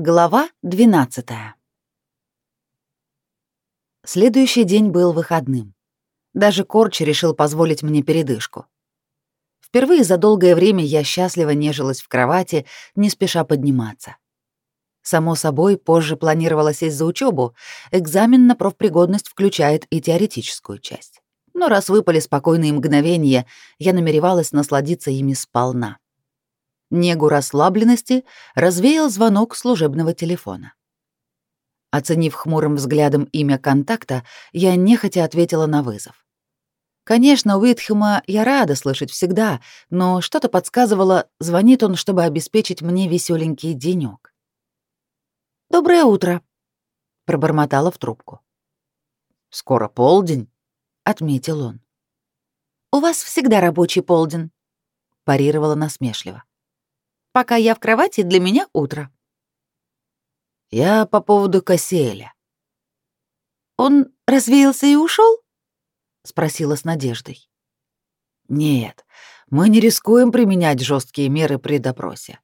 Глава 12. Следующий день был выходным. Даже Корч решил позволить мне передышку. Впервые за долгое время я счастливо нежилась в кровати, не спеша подниматься. Само собой, позже планировала сесть за учебу. Экзамен на профпригодность включает и теоретическую часть. Но раз выпали спокойные мгновения, я намеревалась насладиться ими сполна. Негу расслабленности развеял звонок служебного телефона. Оценив хмурым взглядом имя контакта, я нехотя ответила на вызов. Конечно, Уитхема я рада слышать всегда, но что-то подсказывало, звонит он, чтобы обеспечить мне веселенький денёк. «Доброе утро», — пробормотала в трубку. «Скоро полдень», — отметил он. «У вас всегда рабочий полдень», — парировала насмешливо. Пока я в кровати, для меня утро. Я по поводу Кассиэля. Он развеялся и ушел? спросила с надеждой. Нет, мы не рискуем применять жесткие меры при допросе.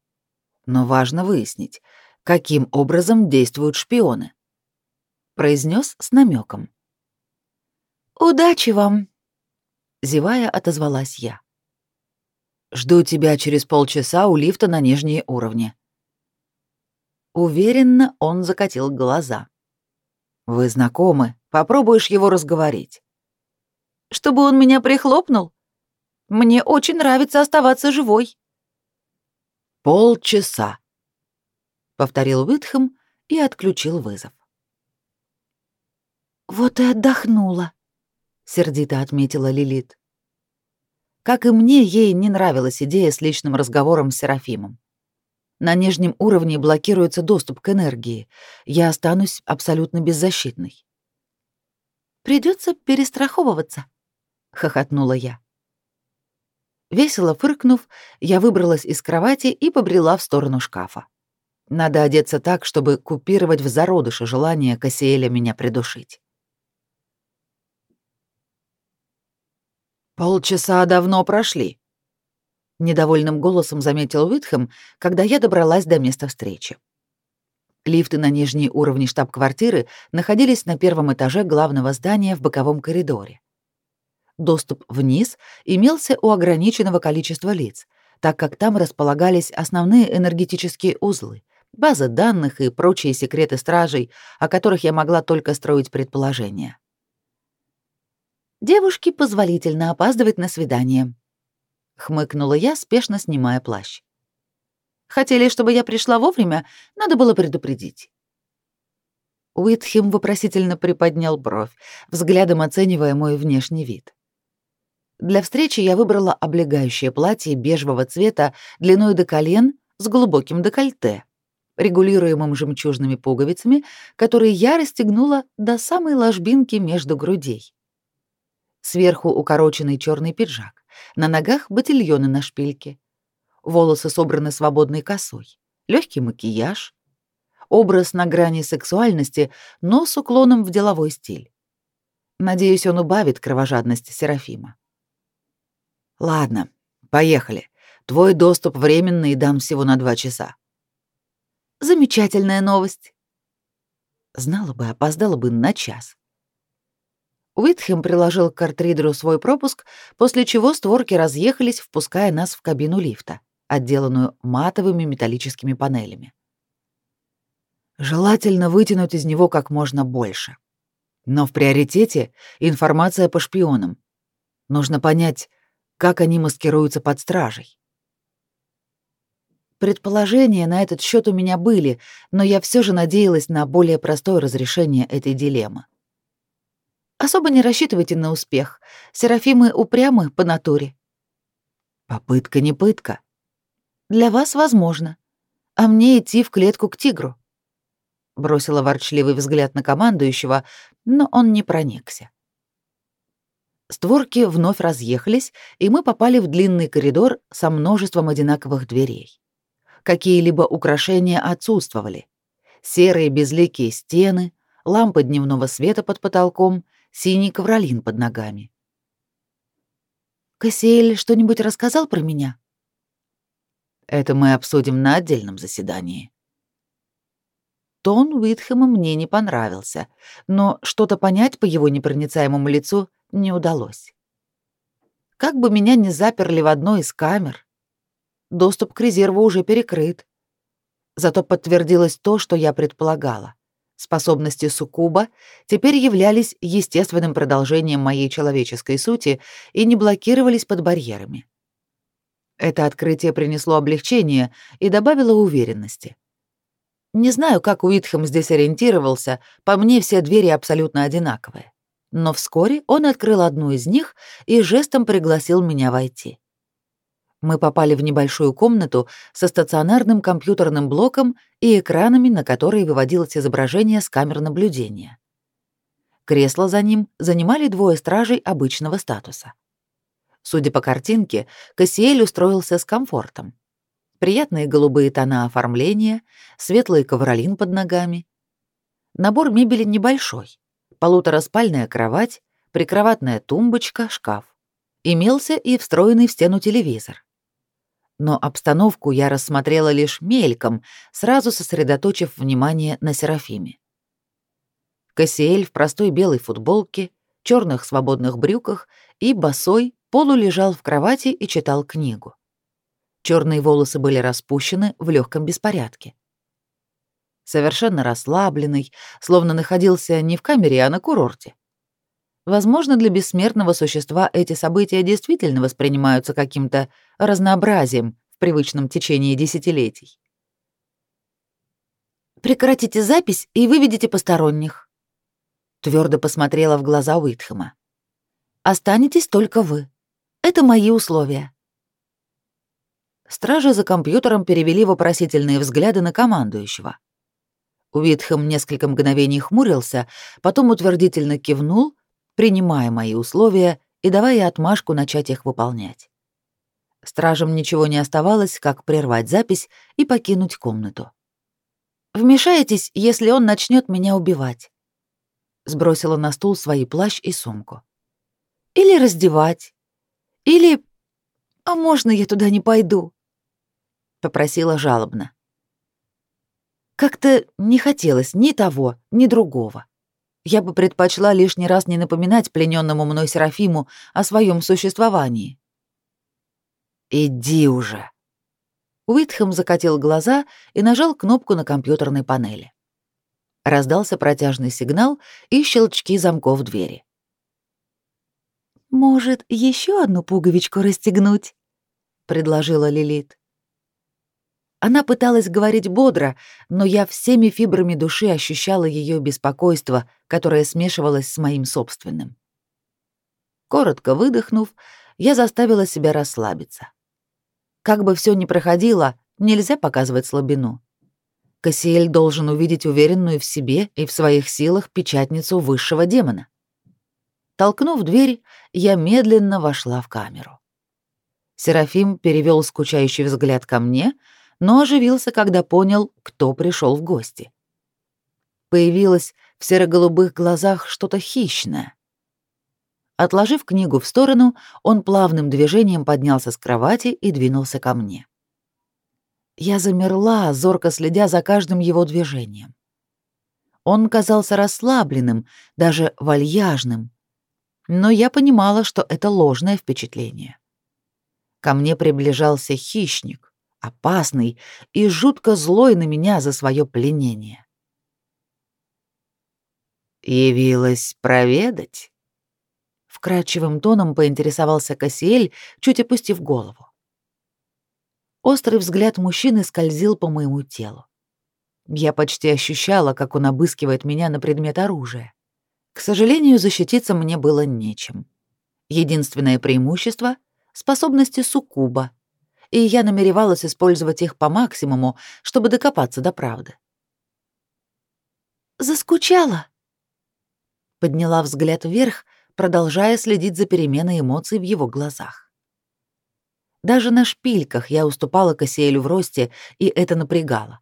Но важно выяснить, каким образом действуют шпионы, произнес с намеком. Удачи вам, зевая, отозвалась я. Жду тебя через полчаса у лифта на нижние уровни». Уверенно он закатил глаза. «Вы знакомы? Попробуешь его разговорить». «Чтобы он меня прихлопнул? Мне очень нравится оставаться живой». «Полчаса», — повторил Уитхэм и отключил вызов. «Вот и отдохнула», — сердито отметила Лилит. Как и мне, ей не нравилась идея с личным разговором с Серафимом. На нижнем уровне блокируется доступ к энергии. Я останусь абсолютно беззащитной. Придется перестраховываться, хохотнула я. Весело фыркнув, я выбралась из кровати и побрела в сторону шкафа. Надо одеться так, чтобы купировать в зародыше желание Кассиэля меня придушить. «Полчаса давно прошли», — недовольным голосом заметил Уитхэм, когда я добралась до места встречи. Лифты на нижние уровни штаб-квартиры находились на первом этаже главного здания в боковом коридоре. Доступ вниз имелся у ограниченного количества лиц, так как там располагались основные энергетические узлы, базы данных и прочие секреты стражей, о которых я могла только строить предположения. Девушке позволительно опаздывать на свидание. Хмыкнула я, спешно снимая плащ. Хотели, чтобы я пришла вовремя, надо было предупредить. Уитхем вопросительно приподнял бровь, взглядом оценивая мой внешний вид. Для встречи я выбрала облегающее платье бежевого цвета длиной до колен с глубоким декольте, регулируемым жемчужными пуговицами, которые я расстегнула до самой ложбинки между грудей. Сверху укороченный черный пиджак, на ногах ботильоны на шпильке. Волосы собраны свободной косой, легкий макияж. Образ на грани сексуальности, но с уклоном в деловой стиль. Надеюсь, он убавит кровожадность Серафима. Ладно, поехали. Твой доступ временный и дам всего на два часа. Замечательная новость. Знала бы, опоздала бы на час. Уитхем приложил к картридеру свой пропуск, после чего створки разъехались, впуская нас в кабину лифта, отделанную матовыми металлическими панелями. Желательно вытянуть из него как можно больше. Но в приоритете информация по шпионам. Нужно понять, как они маскируются под стражей. Предположения на этот счет у меня были, но я все же надеялась на более простое разрешение этой дилеммы. Особо не рассчитывайте на успех. Серафимы упрямы по натуре. Попытка не пытка. Для вас возможно. А мне идти в клетку к тигру. Бросила ворчливый взгляд на командующего, но он не проникся. Створки вновь разъехались, и мы попали в длинный коридор со множеством одинаковых дверей. Какие-либо украшения отсутствовали. Серые безликие стены, лампы дневного света под потолком синий ковролин под ногами. «Кассиэль что-нибудь рассказал про меня?» «Это мы обсудим на отдельном заседании». Тон Уитхэма мне не понравился, но что-то понять по его непроницаемому лицу не удалось. Как бы меня не заперли в одной из камер, доступ к резерву уже перекрыт. Зато подтвердилось то, что я предполагала. Способности суккуба теперь являлись естественным продолжением моей человеческой сути и не блокировались под барьерами. Это открытие принесло облегчение и добавило уверенности. Не знаю, как Уитхэм здесь ориентировался, по мне все двери абсолютно одинаковые. Но вскоре он открыл одну из них и жестом пригласил меня войти. Мы попали в небольшую комнату со стационарным компьютерным блоком и экранами, на которые выводилось изображение с камер наблюдения. Кресло за ним занимали двое стражей обычного статуса. Судя по картинке, Кассиэль устроился с комфортом приятные голубые тона оформления, светлый ковролин под ногами. Набор мебели небольшой. Полутораспальная кровать, прикроватная тумбочка, шкаф. Имелся и встроенный в стену телевизор. Но обстановку я рассмотрела лишь мельком, сразу сосредоточив внимание на Серафиме. Кассиэль в простой белой футболке, черных свободных брюках и босой полулежал в кровати и читал книгу. Черные волосы были распущены в легком беспорядке. Совершенно расслабленный, словно находился не в камере, а на курорте. Возможно, для бессмертного существа эти события действительно воспринимаются каким-то разнообразием в привычном течении десятилетий. «Прекратите запись и выведите посторонних», — твердо посмотрела в глаза Уитхэма. «Останетесь только вы. Это мои условия». Стражи за компьютером перевели вопросительные взгляды на командующего. Уитхэм несколько мгновений хмурился, потом утвердительно кивнул, принимая мои условия и давая отмашку начать их выполнять. Стражам ничего не оставалось, как прервать запись и покинуть комнату. «Вмешаетесь, если он начнет меня убивать», — сбросила на стул свои плащ и сумку. «Или раздевать. Или... А можно я туда не пойду?» попросила жалобно. Как-то не хотелось ни того, ни другого. Я бы предпочла лишний раз не напоминать плененному мной Серафиму о своем существовании. «Иди уже!» Уитхэм закатил глаза и нажал кнопку на компьютерной панели. Раздался протяжный сигнал и щелчки замков двери. «Может, еще одну пуговичку расстегнуть?» — предложила Лилит. Она пыталась говорить бодро, но я всеми фибрами души ощущала ее беспокойство, которое смешивалось с моим собственным. Коротко выдохнув, я заставила себя расслабиться. Как бы все ни проходило, нельзя показывать слабину. Кассиэль должен увидеть уверенную в себе и в своих силах печатницу высшего демона. Толкнув дверь, я медленно вошла в камеру. Серафим перевел скучающий взгляд ко мне — но оживился, когда понял, кто пришел в гости. Появилось в серо-голубых глазах что-то хищное. Отложив книгу в сторону, он плавным движением поднялся с кровати и двинулся ко мне. Я замерла, зорко следя за каждым его движением. Он казался расслабленным, даже вальяжным, но я понимала, что это ложное впечатление. Ко мне приближался хищник, опасный и жутко злой на меня за свое пленение. «Явилась проведать?» Вкрадчивым тоном поинтересовался Кассиэль, чуть опустив голову. Острый взгляд мужчины скользил по моему телу. Я почти ощущала, как он обыскивает меня на предмет оружия. К сожалению, защититься мне было нечем. Единственное преимущество — способности суккуба — и я намеревалась использовать их по максимуму, чтобы докопаться до правды. «Заскучала?» Подняла взгляд вверх, продолжая следить за переменой эмоций в его глазах. Даже на шпильках я уступала Кассиэлю в росте, и это напрягало.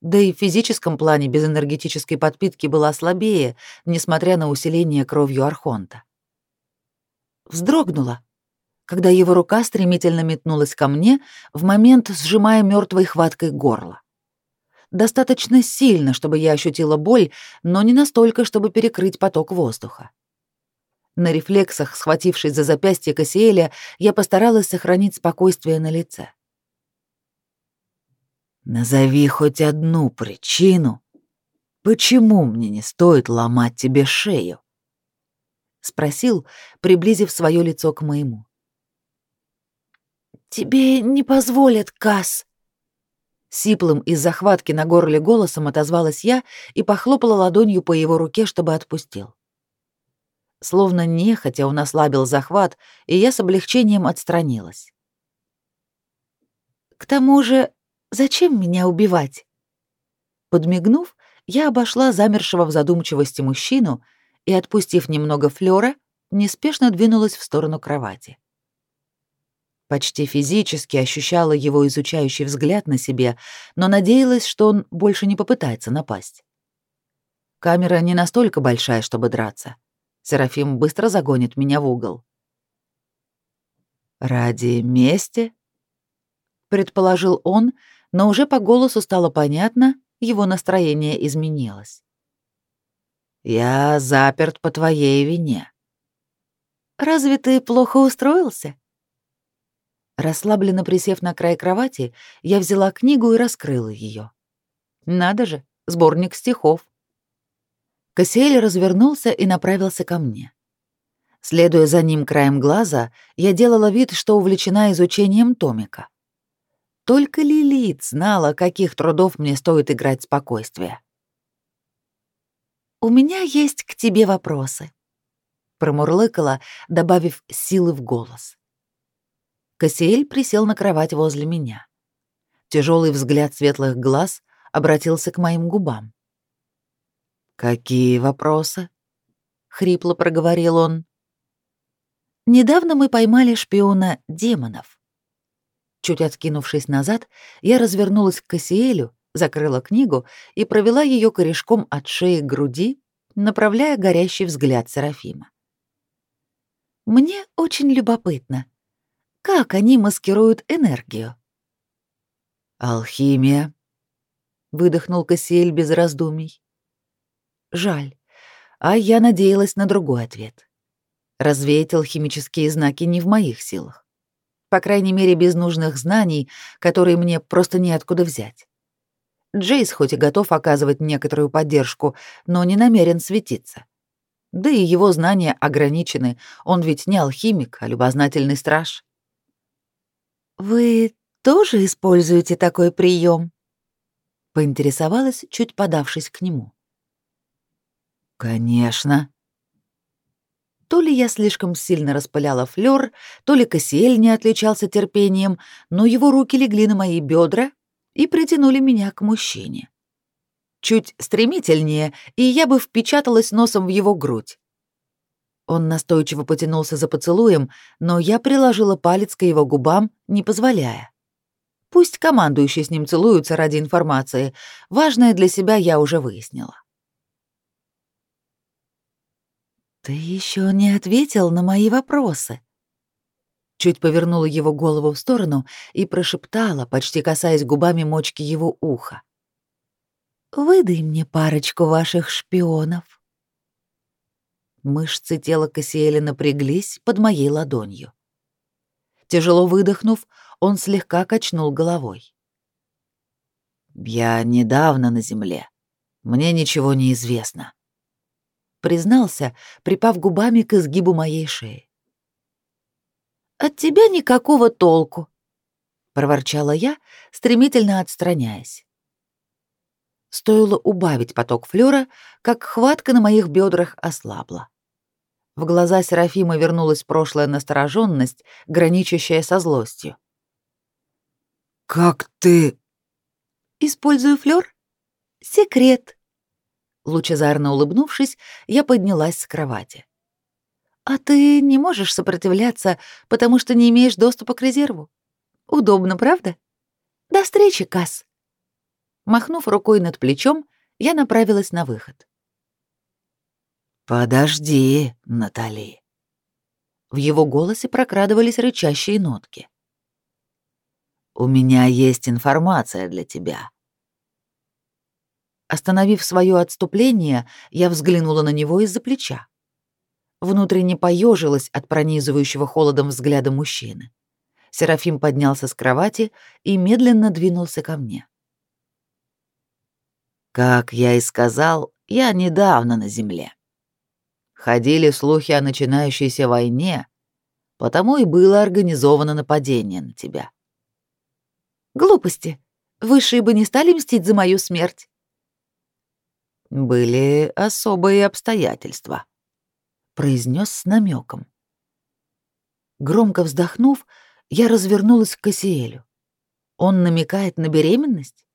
Да и в физическом плане без энергетической подпитки была слабее, несмотря на усиление кровью Архонта. Вздрогнула, когда его рука стремительно метнулась ко мне, в момент сжимая мертвой хваткой горло. Достаточно сильно, чтобы я ощутила боль, но не настолько, чтобы перекрыть поток воздуха. На рефлексах, схватившись за запястье Кассиэля, я постаралась сохранить спокойствие на лице. «Назови хоть одну причину, почему мне не стоит ломать тебе шею?» — спросил, приблизив свое лицо к моему. «Тебе не позволят, Касс!» Сиплым из захватки на горле голосом отозвалась я и похлопала ладонью по его руке, чтобы отпустил. Словно нехотя он ослабил захват, и я с облегчением отстранилась. «К тому же, зачем меня убивать?» Подмигнув, я обошла замершего в задумчивости мужчину и, отпустив немного флёра, неспешно двинулась в сторону кровати. Почти физически ощущала его изучающий взгляд на себе, но надеялась, что он больше не попытается напасть. Камера не настолько большая, чтобы драться. Серафим быстро загонит меня в угол. «Ради мести?» — предположил он, но уже по голосу стало понятно, его настроение изменилось. «Я заперт по твоей вине». «Разве ты плохо устроился?» Расслабленно присев на край кровати, я взяла книгу и раскрыла ее. Надо же, сборник стихов. Кассиэль развернулся и направился ко мне. Следуя за ним краем глаза, я делала вид, что увлечена изучением томика. Только Лилит знала, каких трудов мне стоит играть спокойствие. «У меня есть к тебе вопросы», — промурлыкала, добавив силы в голос. Кассиэль присел на кровать возле меня. Тяжелый взгляд светлых глаз обратился к моим губам. «Какие вопросы?» — хрипло проговорил он. «Недавно мы поймали шпиона демонов». Чуть откинувшись назад, я развернулась к Кассиэлю, закрыла книгу и провела ее корешком от шеи к груди, направляя горящий взгляд Серафима. «Мне очень любопытно, как они маскируют энергию? Алхимия, выдохнул Кассиэль без раздумий. Жаль. А я надеялась на другой ответ. Развеять алхимические знаки не в моих силах. По крайней мере, без нужных знаний, которые мне просто неоткуда взять. Джейс хоть и готов оказывать некоторую поддержку, но не намерен светиться. Да и его знания ограничены, он ведь не алхимик, а любознательный страж. «Вы тоже используете такой прием? поинтересовалась, чуть подавшись к нему. «Конечно». То ли я слишком сильно распыляла флёр, то ли Кассиэль не отличался терпением, но его руки легли на мои бедра и притянули меня к мужчине. Чуть стремительнее, и я бы впечаталась носом в его грудь. Он настойчиво потянулся за поцелуем, но я приложила палец к его губам, не позволяя. Пусть командующие с ним целуются ради информации. Важное для себя я уже выяснила. «Ты еще не ответил на мои вопросы». Чуть повернула его голову в сторону и прошептала, почти касаясь губами мочки его уха. «Выдай мне парочку ваших шпионов». Мышцы тела Кассиэля напряглись под моей ладонью. Тяжело выдохнув, он слегка качнул головой. «Я недавно на земле. Мне ничего не известно», — признался, припав губами к изгибу моей шеи. «От тебя никакого толку», — проворчала я, стремительно отстраняясь. Стоило убавить поток флёра, как хватка на моих бедрах ослабла. В глаза Серафима вернулась прошлая настороженность, граничащая со злостью. «Как ты...» «Использую флёр? Секрет!» Лучезарно улыбнувшись, я поднялась с кровати. «А ты не можешь сопротивляться, потому что не имеешь доступа к резерву? Удобно, правда? До встречи, Касс!» Махнув рукой над плечом, я направилась на выход. «Подожди, Натали». В его голосе прокрадывались рычащие нотки. «У меня есть информация для тебя». Остановив свое отступление, я взглянула на него из-за плеча. Внутренне поежилась от пронизывающего холодом взгляда мужчины. Серафим поднялся с кровати и медленно двинулся ко мне. Как я и сказал, я недавно на земле. Ходили слухи о начинающейся войне, потому и было организовано нападение на тебя. Глупости. Высшие бы не стали мстить за мою смерть. Были особые обстоятельства, произнес с намеком. Громко вздохнув, я развернулась к Кассиэлю. Он намекает на беременность?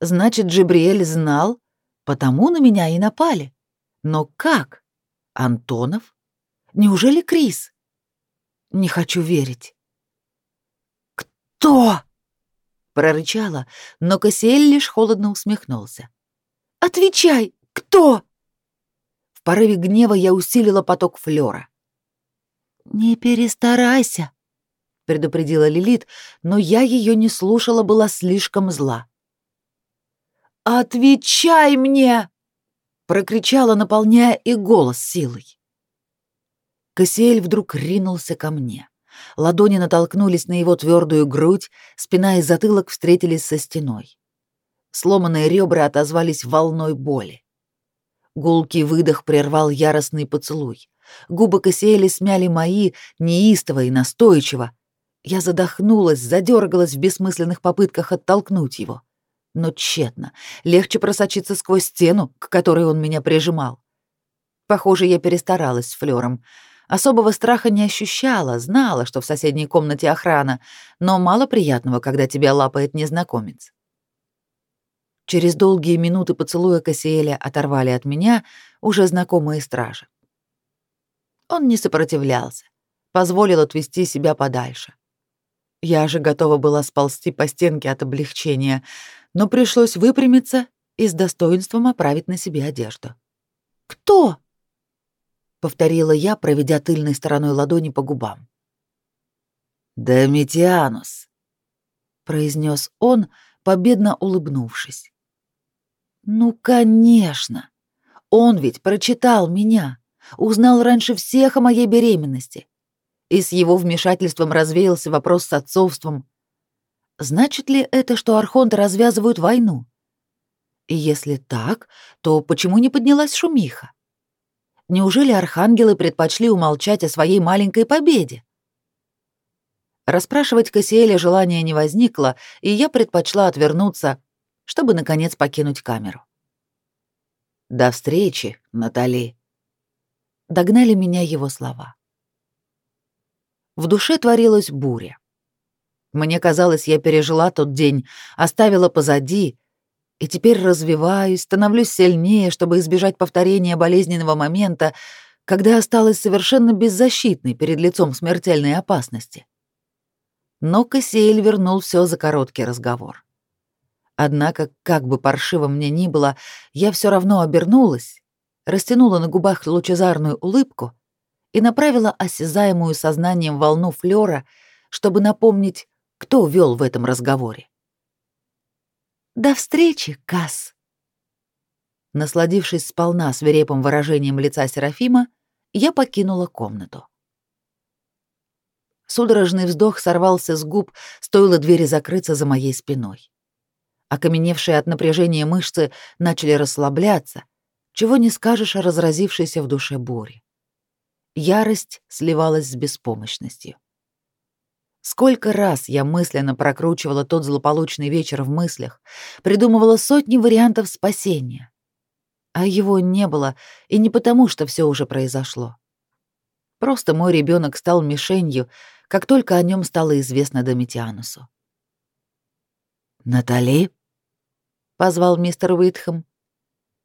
Значит, Джибриэль знал, потому на меня и напали. Но как? Антонов? Неужели Крис? Не хочу верить. «Кто?» — прорычала, но Кассиэль лишь холодно усмехнулся. «Отвечай, кто?» В порыве гнева я усилила поток флёра. «Не перестарайся», — предупредила Лилит, но я ее не слушала, была слишком зла. «Отвечай мне!» — прокричала, наполняя и голос силой. Кассиэль вдруг ринулся ко мне. Ладони натолкнулись на его твердую грудь, спина и затылок встретились со стеной. Сломанные ребра отозвались волной боли. Гулкий выдох прервал яростный поцелуй. Губы Кассиэля смяли мои, неистово и настойчиво. Я задохнулась, задергалась в бессмысленных попытках оттолкнуть его. Но тщетно. Легче просочиться сквозь стену, к которой он меня прижимал. Похоже, я перестаралась с флером. Особого страха не ощущала, знала, что в соседней комнате охрана, но мало приятного, когда тебя лапает незнакомец. Через долгие минуты поцелуя Кассиэля оторвали от меня уже знакомые стражи. Он не сопротивлялся, позволил отвести себя подальше. Я же готова была сползти по стенке от облегчения, но пришлось выпрямиться и с достоинством оправить на себе одежду. «Кто?» повторила я, проведя тыльной стороной ладони по губам. «Домитианус», — произнес он, победно улыбнувшись. «Ну, конечно! Он ведь прочитал меня, узнал раньше всех о моей беременности, и с его вмешательством развеялся вопрос с отцовством. Значит ли это, что архонты развязывают войну? И если так, то почему не поднялась шумиха? Неужели архангелы предпочли умолчать о своей маленькой победе? Расспрашивать Кассиэля желания не возникло, и я предпочла отвернуться, чтобы, наконец, покинуть камеру. «До встречи, Натали!» Догнали меня его слова. В душе творилась буря. Мне казалось, я пережила тот день, оставила позади, и теперь развиваюсь, становлюсь сильнее, чтобы избежать повторения болезненного момента, когда осталась совершенно беззащитной перед лицом смертельной опасности. Но Кассиэль вернул все за короткий разговор. Однако, как бы паршиво мне ни было, я все равно обернулась, растянула на губах лучезарную улыбку и направила осязаемую сознанием волну флёра, чтобы напомнить, кто вел в этом разговоре. До встречи, Кас. Насладившись сполна свирепым выражением лица Серафима, я покинула комнату. Судорожный вздох сорвался с губ, стоило двери закрыться за моей спиной. Окаменевшие от напряжения мышцы начали расслабляться, чего не скажешь о разразившейся в душе буре. Ярость сливалась с беспомощностью. Сколько раз я мысленно прокручивала тот злополучный вечер в мыслях, придумывала сотни вариантов спасения. А его не было, и не потому, что все уже произошло. Просто мой ребенок стал мишенью, как только о нем стало известно Домитианусу. «Натали?» — позвал мистер Уитхэм.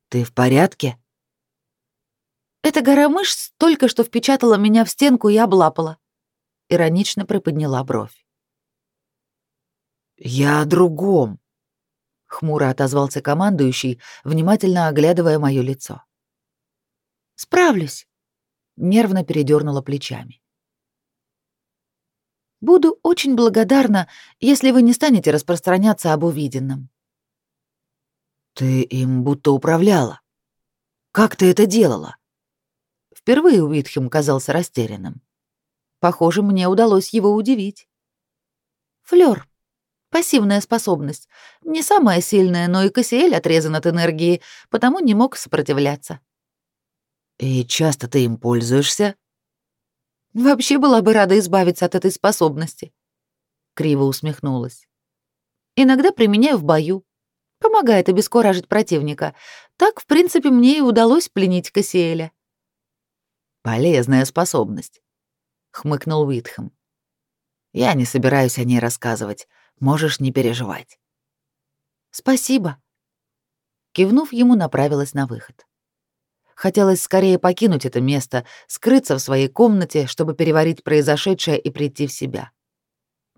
«Ты в порядке?» «Эта гора мышц только что впечатала меня в стенку и облапала», иронично приподняла бровь. «Я о другом», — хмуро отозвался командующий, внимательно оглядывая мое лицо. «Справлюсь», — нервно передернула плечами. «Буду очень благодарна, если вы не станете распространяться об увиденном». Ты им будто управляла. Как ты это делала? Впервые Уитхем казался растерянным. Похоже, мне удалось его удивить. Флёр. Пассивная способность. Не самая сильная, но и Кассиэль отрезан от энергии, потому не мог сопротивляться. И часто ты им пользуешься? Вообще была бы рада избавиться от этой способности. Криво усмехнулась. Иногда применяю в бою. Помогает обескуражить противника. Так, в принципе, мне и удалось пленить Кассиэля. Полезная способность, хмыкнул Уитхэм. Я не собираюсь о ней рассказывать. Можешь не переживать. Спасибо. Кивнув ему, направилась на выход. Хотелось скорее покинуть это место, скрыться в своей комнате, чтобы переварить произошедшее и прийти в себя.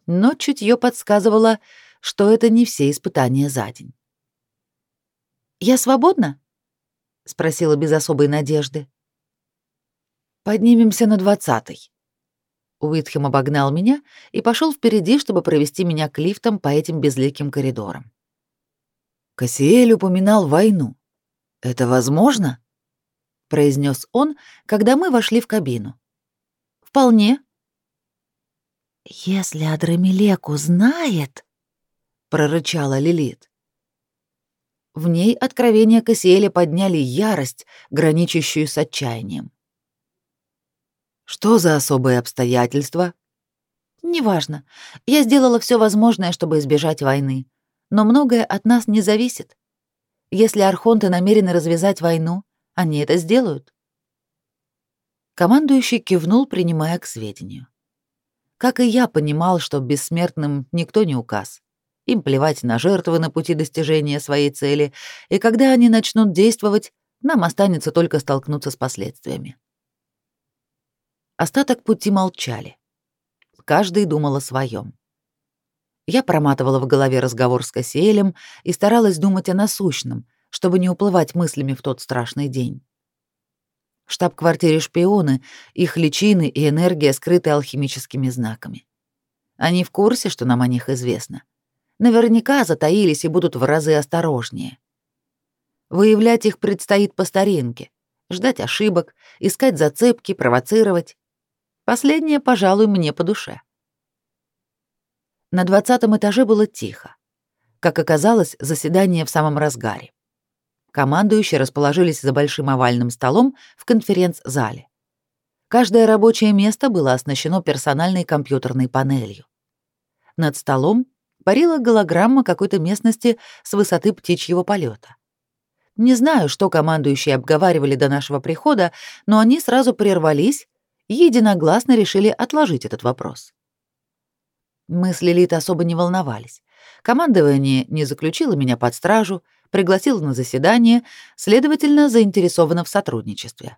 Но чутье подсказывало, что это не все испытания за день. «Я свободна?» — спросила без особой надежды. «Поднимемся на двадцатый». Уитхем обогнал меня и пошел впереди, чтобы провести меня к лифтам по этим безликим коридорам. Кассиэль упоминал войну. Это возможно? произнес он, когда мы вошли в кабину. Вполне. Если Адрамелек узнает, прорычала Лилит. В ней откровения Кассиэля подняли ярость, граничащую с отчаянием. Что за особые обстоятельства? Неважно. Я сделала все возможное, чтобы избежать войны, но многое от нас не зависит. Если архонты намерены развязать войну, они это сделают. Командующий кивнул, принимая к сведению. Как и я понимал, что бессмертным никто не указ. Им плевать на жертвы на пути достижения своей цели, и когда они начнут действовать, нам останется только столкнуться с последствиями. Остаток пути молчали. Каждый думал о своем. Я проматывала в голове разговор с Кассиэлем и старалась думать о насущном, чтобы не уплывать мыслями в тот страшный день. В штаб-квартире шпионы, их личины и энергия скрыты алхимическими знаками. Они в курсе, что нам о них известно. Наверняка затаились и будут в разы осторожнее. Выявлять их предстоит по старинке, ждать ошибок, искать зацепки, провоцировать. Последнее, пожалуй, мне по душе. На двадцатом этаже было тихо. Как оказалось, заседание в самом разгаре. Командующие расположились за большим овальным столом в конференц-зале. Каждое рабочее место было оснащено персональной компьютерной панелью. Над столом парила голограмма какой-то местности с высоты птичьего полета. Не знаю, что командующие обговаривали до нашего прихода, но они сразу прервались единогласно решили отложить этот вопрос. Мы с Лилит особо не волновались. Командование не заключило меня под стражу, пригласила на заседание, следовательно, заинтересована в сотрудничестве.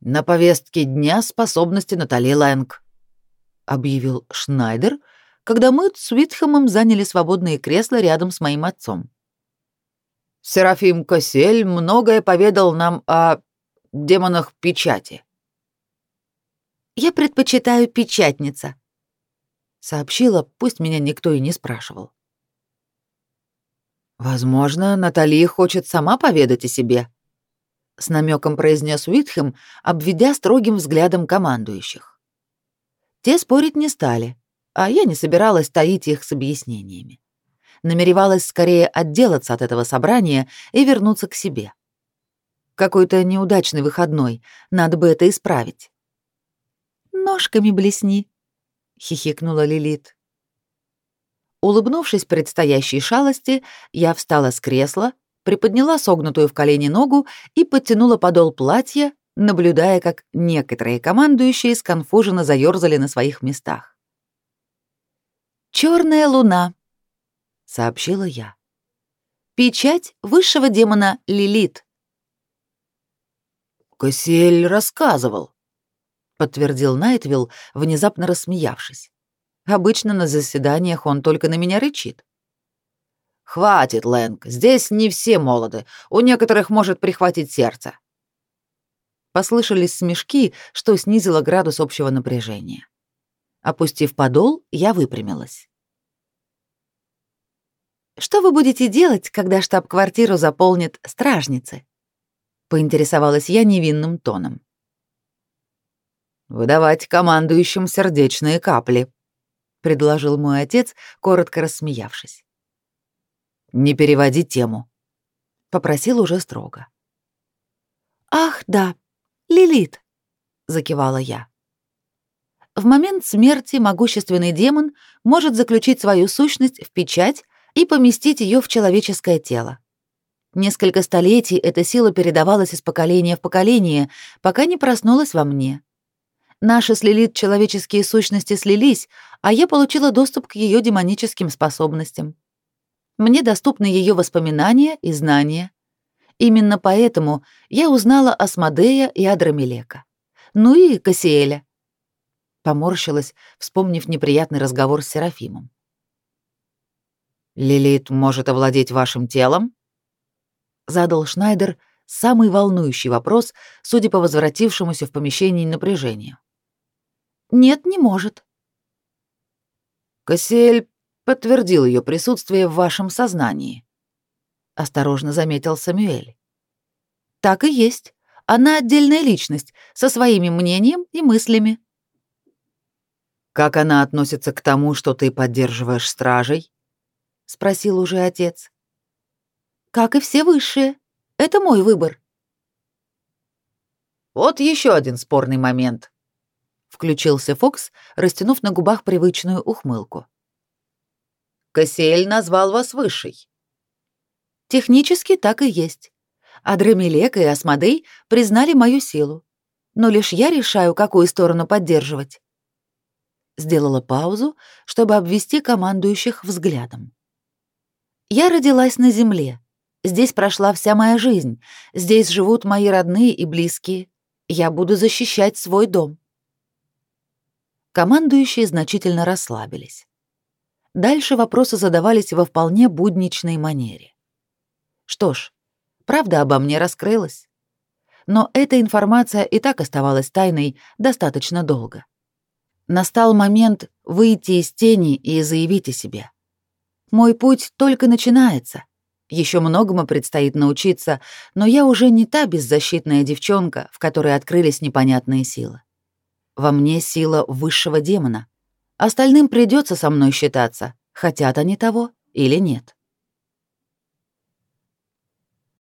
«На повестке дня способности Натали Лэнг», — объявил Шнайдер, когда мы с Уитхэмом заняли свободные кресла рядом с моим отцом. «Серафим Косель многое поведал нам о демонах печати». «Я предпочитаю печатница», — сообщила, пусть меня никто и не спрашивал. Возможно, Натали хочет сама поведать о себе, с намеком произнес Уитхэм, обведя строгим взглядом командующих. Те спорить не стали, а я не собиралась таить их с объяснениями. Намеревалась скорее отделаться от этого собрания и вернуться к себе. Какой-то неудачный выходной, надо бы это исправить. Ножками блесни, хихикнула Лилит. Улыбнувшись предстоящей шалости, я встала с кресла, приподняла согнутую в колени ногу и подтянула подол платья, наблюдая, как некоторые командующие сконфуженно заёрзали на своих местах. «Чёрная луна», — сообщила я. «Печать высшего демона Лилит». «Кассиэль рассказывал», — подтвердил Найтвилл, внезапно рассмеявшись. Обычно на заседаниях он только на меня рычит. «Хватит, Лэнг, здесь не все молоды, у некоторых может прихватить сердце». Послышались смешки, что снизило градус общего напряжения. Опустив подол, я выпрямилась. Что вы будете делать, когда штаб-квартиру заполнит стражницы? Поинтересовалась я невинным тоном. Выдавать командующим сердечные капли, предложил мой отец, коротко рассмеявшись. Не переводи тему, попросил уже строго. Ах, да, Лилит, закивала я. В момент смерти могущественный демон может заключить свою сущность в печать и поместить ее в человеческое тело. Несколько столетий эта сила передавалась из поколения в поколение, пока не проснулась во мне. Наши с Лилит человеческие сущности слились, а я получила доступ к ее демоническим способностям. Мне доступны ее воспоминания и знания. Именно поэтому я узнала о Смодея и Адрамелека. Ну и Кассиэля. Поморщилась, вспомнив неприятный разговор с Серафимом. «Лилит может овладеть вашим телом?» Задал Шнайдер самый волнующий вопрос, судя по возвратившемуся в помещении напряжению. «Нет, не может». Кассиэль подтвердил ее присутствие в вашем сознании», — осторожно заметил Самюэль. «Так и есть. Она отдельная личность, со своими мнением и мыслями». «Как она относится к тому, что ты поддерживаешь стражей?» — спросил уже отец. «Как и все высшие. Это мой выбор». «Вот еще один спорный момент», — включился Фокс, растянув на губах привычную ухмылку. «Кассиэль назвал вас высшей». «Технически так и есть. Адремелек и Асмодей признали мою силу, но лишь я решаю, какую сторону поддерживать» сделала паузу, чтобы обвести командующих взглядом. Я родилась на земле. Здесь прошла вся моя жизнь. Здесь живут мои родные и близкие. Я буду защищать свой дом. Командующие значительно расслабились. Дальше вопросы задавались во вполне будничной манере. Что ж, правда обо мне раскрылась. Но эта информация и так оставалась тайной достаточно долго. Настал момент выйти из тени и заявить о себе. Мой путь только начинается. Еще многому предстоит научиться, но я уже не та беззащитная девчонка, в которой открылись непонятные силы. Во мне сила высшего демона. Остальным придется со мной считаться, хотят они того или нет.